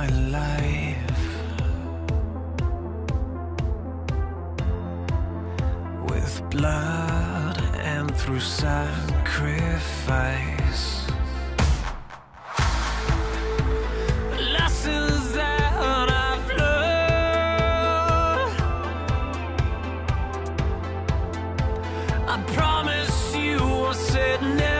my life with blood and through sacrifice. I promise you I'll sit never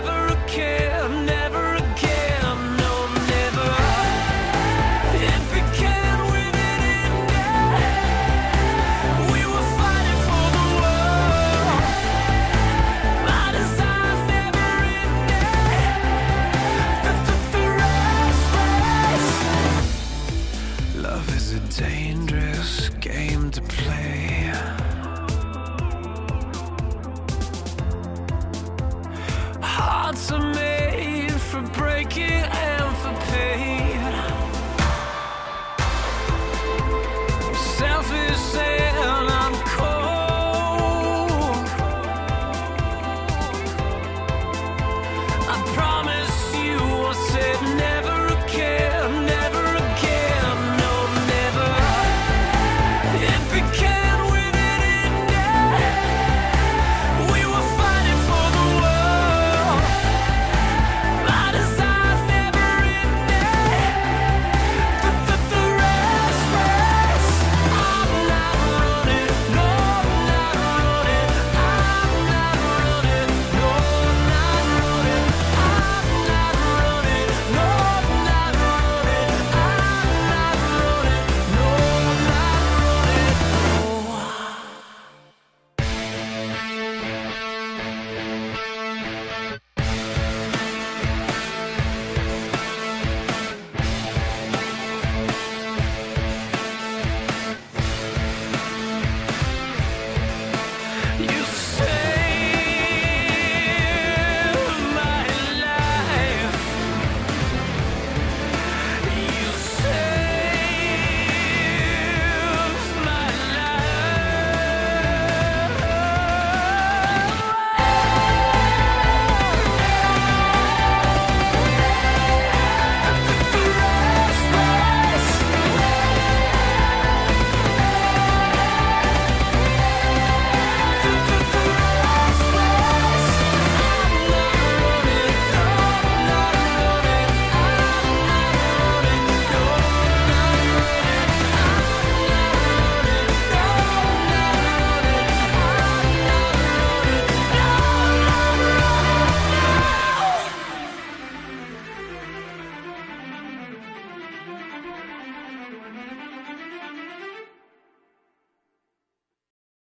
Love is a dangerous game to play. Hearts are made for breaking